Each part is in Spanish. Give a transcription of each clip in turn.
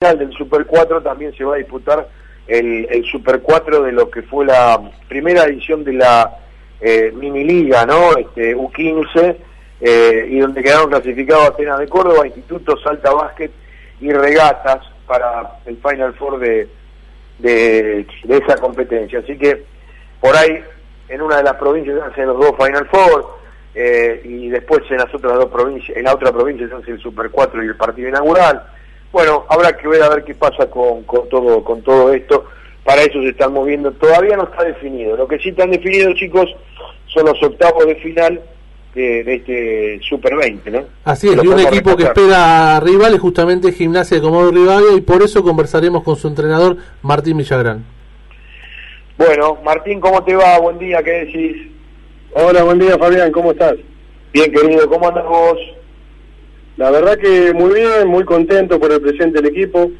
del Super 4 también se va a disputar el, Super 4 de lo que fue la primera edición de la eh, mini liga, ¿no? Este, U15, eh, y donde quedaron clasificados Atenas de Córdoba, Instituto Salta Básquet y Regatas para el Final Four de, esa competencia. Así que por ahí, en una de las provincias hacen los dos Final Four, eh, y después en las otras dos provincias, en la otra provincia se hace el Super 4 y el partido inaugural bueno, habrá que ver a ver qué pasa con, con todo con todo esto. Para eso se están moviendo. Todavía no está definido. Lo que sí están definidos, chicos, son los octavos de final de, este Super 20, ¿no? Así es, y un equipo que espera a rivales justamente Gimnasia de Comodoro Rivadavia y por eso conversaremos con su entrenador Martín Villagrán. Bueno, Martín, ¿cómo te va? Buen día, ¿qué decís? Hola, buen día Fabián, ¿cómo estás? Bien, querido, ¿cómo andas vos? La verdad que muy bien, muy contento por el presente del equipo.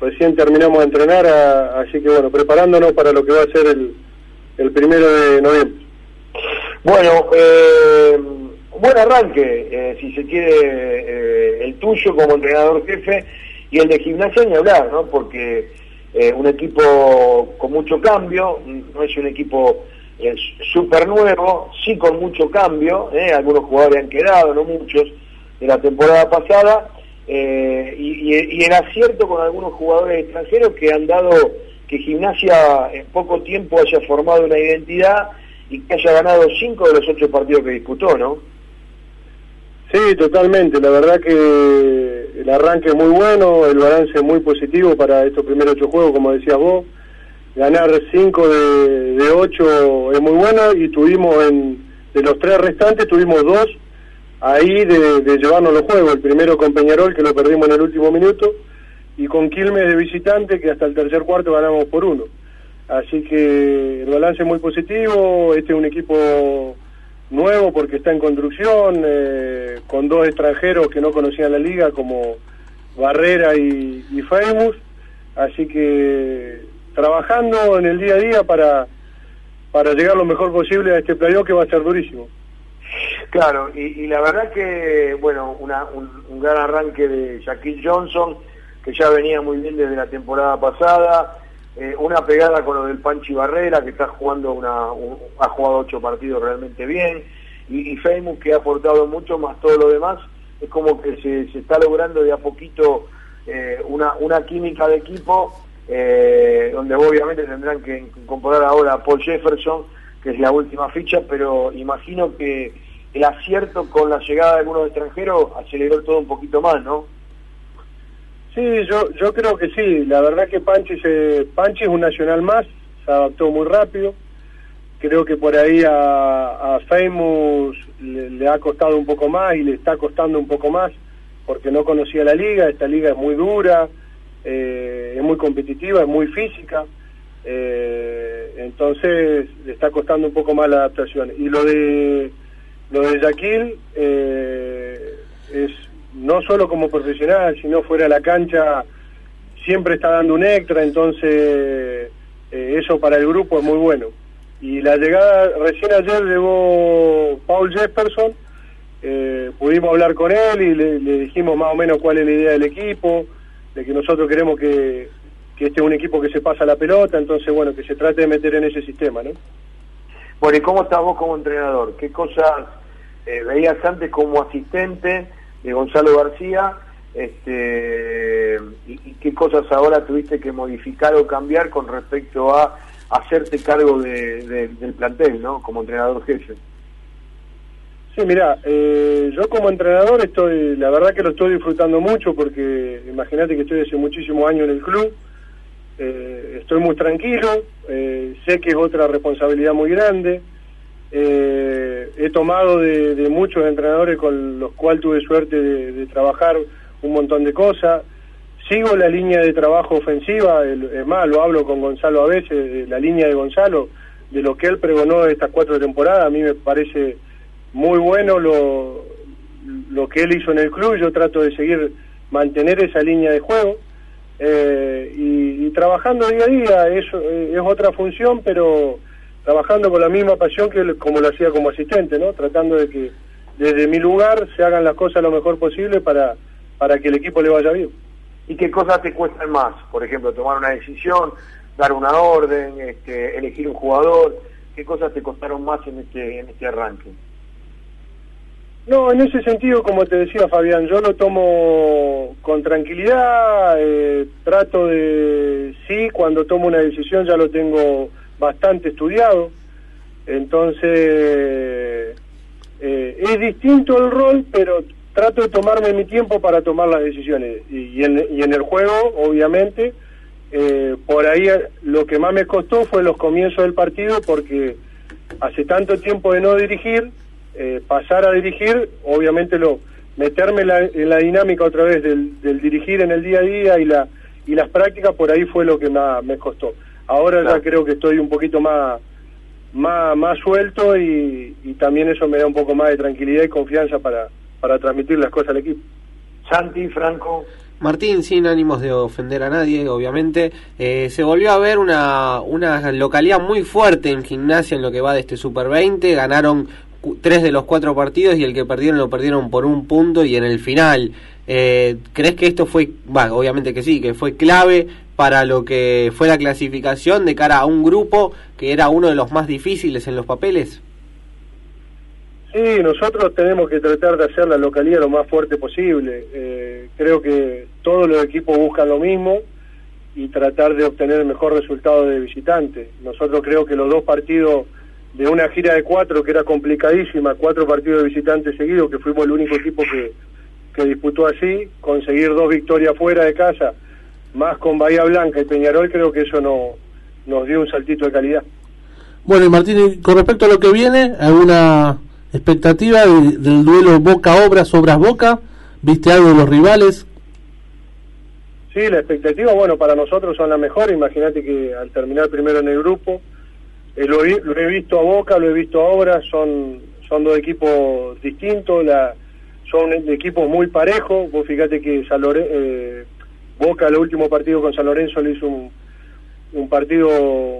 Recién terminamos de entrenar, así que bueno, preparándonos para lo que va a ser el, el primero de noviembre. Bueno, eh, buen arranque, eh, si se quiere, eh, el tuyo como entrenador jefe y el de gimnasia ni hablar, ¿no? Porque eh, un equipo con mucho cambio, no es un equipo súper nuevo, sí con mucho cambio, algunos jugadores han quedado, no muchos de la temporada pasada eh, y, y, en acierto con algunos jugadores extranjeros que han dado que Gimnasia en poco tiempo haya formado una identidad y que haya ganado cinco de los ocho partidos que disputó, ¿no? Sí, totalmente. La verdad que el arranque es muy bueno, el balance es muy positivo para estos primeros ocho juegos, como decías vos. Ganar cinco de, de ocho es muy bueno y tuvimos en, de los tres restantes, tuvimos dos ahí de, llevarnos los juegos. El primero con Peñarol, que lo perdimos en el último minuto, y con Quilmes de visitante, que hasta el tercer cuarto ganamos por uno. Así que el balance es muy positivo. Este es un equipo nuevo porque está en construcción, eh, con dos extranjeros que no conocían la liga, como Barrera y, y. Así que trabajando en el día a día para, para llegar lo mejor posible a este playoff que va a ser durísimo. Claro, y, la verdad que, bueno, un, gran arranque de Shaquille Johnson, que ya venía muy bien desde la temporada pasada, eh, una pegada con lo del Panchi Barrera, que está jugando una, ha jugado ocho partidos realmente bien, y, y Famous que ha aportado mucho, más todo lo demás, es como que se, está logrando de a poquito eh, una, una química de equipo, eh, donde obviamente tendrán que incorporar ahora a Paul Jefferson, que es la última ficha, pero imagino que el acierto con la llegada de algunos extranjeros aceleró todo un poquito más, ¿no? Sí, yo yo creo que sí. La verdad que Panchi, se, Panchi es un nacional más, se adaptó muy rápido. Creo que por ahí a, a Famous le, ha costado un poco más y le está costando un poco más porque no conocía la liga. Esta liga es muy dura, eh, es muy competitiva, es muy física. Eh, entonces le está costando un poco más la adaptación. Y lo de lo de Yaquil eh, es no solo como profesional, sino fuera de la cancha, siempre está dando un extra, entonces eh, eso para el grupo es muy bueno. Y la llegada, recién ayer llegó Paul Jefferson, eh, pudimos hablar con él y le, dijimos más o menos cuál es la idea del equipo, de que nosotros queremos que, que este es un equipo que se pasa la pelota, entonces bueno, que se trate de meter en ese sistema, ¿no? Bueno, ¿y cómo estás vos como entrenador? ¿Qué cosas eh, veías antes como asistente de Gonzalo García? Este, y, qué cosas ahora tuviste que modificar o cambiar con respecto a hacerte cargo del plantel, ¿no? Como entrenador jefe. Sí, mira, eh, yo como entrenador estoy, la verdad que lo estoy disfrutando mucho porque imagínate que estoy hace muchísimos años en el club, eh, estoy muy tranquilo, eh, sé que es otra responsabilidad muy grande. Eh, he tomado de, muchos entrenadores con los cuales tuve suerte de, trabajar un montón de cosas. Sigo la línea de trabajo ofensiva, es más, lo hablo con Gonzalo a veces, la línea de Gonzalo, de lo que él pregonó estas cuatro temporadas, a mí me parece muy bueno lo, lo que él hizo en el club, yo trato de seguir, mantener esa línea de juego. Eh, y, trabajando día a día, eso eh, es otra función, pero trabajando con la misma pasión que como lo hacía como asistente, ¿no? Tratando de que desde mi lugar se hagan las cosas lo mejor posible para, para que el equipo le vaya bien. y qué cosas te cuestan más. Por ejemplo, tomar una decisión, dar una orden, este, elegir un jugador, qué cosas te costaron más en este, en este arranque. No, en ese sentido, como te decía Fabián, yo lo tomo con tranquilidad, eh, trato de, sí, cuando tomo una decisión ya lo tengo bastante estudiado, entonces eh, es distinto el rol, pero trato de tomarme mi tiempo para tomar las decisiones. Y, en, y en, el juego, obviamente, eh, por ahí lo que más me costó fue los comienzos del partido, porque hace tanto tiempo de no dirigir, eh, pasar a dirigir, obviamente lo meterme en la dinámica otra vez del, dirigir en el día a día y la y las prácticas por ahí fue lo que más me costó. Ahora ya creo que estoy un poquito más más, más suelto y, y, también eso me da un poco más de tranquilidad y confianza para, para transmitir las cosas al equipo. Santi, Franco. Martín, sin ánimos de ofender a nadie, obviamente, eh, se volvió a ver una, una localidad muy fuerte en gimnasia en lo que va de este Super 20. Ganaron tres de los cuatro partidos y el que perdieron lo perdieron por un punto y en el final. Eh, ¿Crees que esto fue, bueno, obviamente que sí, que fue clave para lo que fue la clasificación de cara a un grupo que era uno de los más difíciles en los papeles? Sí, nosotros tenemos que tratar de hacer la localidad lo más fuerte posible. Eh, creo que todos los equipos buscan lo mismo y tratar de obtener el mejor resultado de visitante. Nosotros creo que los dos partidos de una gira de cuatro que era complicadísima, cuatro partidos de visitantes seguidos, que fuimos el único equipo que, que disputó así, conseguir dos victorias fuera de casa, más con Bahía Blanca y Peñarol, creo que eso no, nos dio un saltito de calidad. Bueno, y Martín, con respecto a lo que viene, ¿alguna expectativa del duelo Boca-Obras, Obras-Boca? ¿Viste algo de los rivales? Sí, la expectativa, bueno, para nosotros son la mejor. Imagínate que al terminar primero en el grupo, eh, lo, he visto a Boca, lo he visto a Obras, son, son dos equipos distintos, la, son equipos muy parejos. Vos fíjate que San eh, Boca, el último partido con San Lorenzo, le hizo un, un partido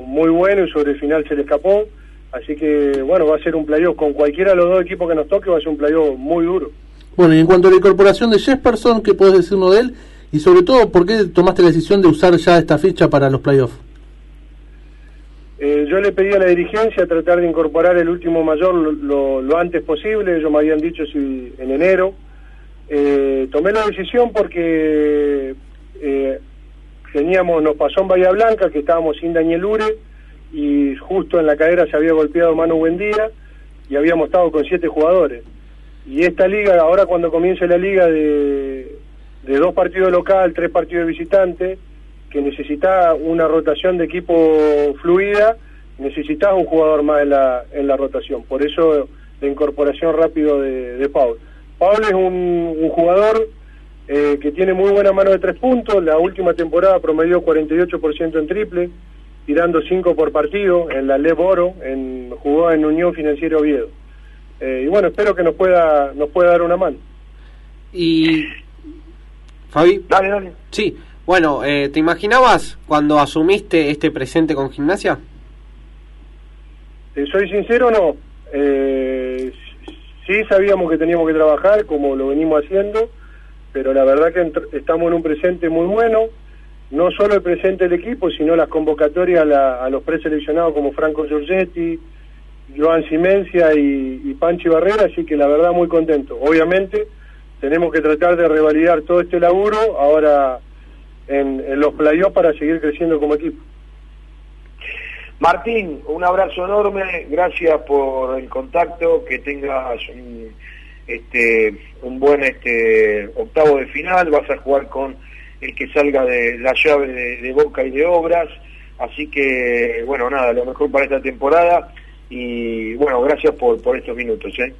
muy bueno y sobre el final se le escapó. Así que, bueno, va a ser un playoff. Con cualquiera de los dos equipos que nos toque, va a ser un playoff muy duro. Bueno, y en cuanto a la incorporación de Jesperson, ¿qué puedes decirnos de él? Y sobre todo, ¿por qué tomaste la decisión de usar ya esta ficha para los playoffs? Eh, yo le pedí a la dirigencia tratar de incorporar el último mayor lo, antes posible, ellos me habían dicho si en enero. Eh, tomé la decisión porque eh, teníamos, nos pasó en Bahía Blanca que estábamos sin Daniel Ure y justo en la cadera se había golpeado Manu Buendía y habíamos estado con siete jugadores. Y esta liga, ahora cuando comience la liga de, dos partidos local, tres partidos de visitante, que necesita una rotación de equipo fluida, necesitas un jugador más en la, en la rotación. Por eso la incorporación rápido de, de Paul. Paul es un, un jugador eh, que tiene muy buena mano de tres puntos. La última temporada promedió 48% en triple, tirando 5 por partido en la LEV Oro, en, jugó en Unión Financiera Oviedo. Eh, y bueno, espero que nos pueda, nos pueda dar una mano. Y. Fabi. Dale, dale. Sí, bueno, eh, ¿te imaginabas cuando asumiste este presente con gimnasia? Soy sincero, no. Eh, sí sabíamos que teníamos que trabajar como lo venimos haciendo, pero la verdad que estamos en un presente muy bueno, no solo el presente del equipo, sino las convocatorias a, los preseleccionados como Franco Giorgetti, Joan Simencia y, y Panchi Barrera, así que la verdad muy contento. Obviamente tenemos que tratar de revalidar todo este laburo, ahora en, los playoffs para seguir creciendo como equipo. Martín, un abrazo enorme, gracias por el contacto, que tengas un, este, un buen este, octavo de final, vas a jugar con el que salga de la llave de, Boca y de Obras, así que bueno, nada, lo mejor para esta temporada y bueno, gracias por, por estos minutos. ¿eh?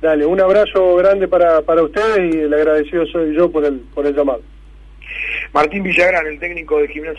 Dale, un abrazo grande para, para ustedes y el agradecido soy yo por el, por el llamado. Martín Villagrán, el técnico de gimnasia.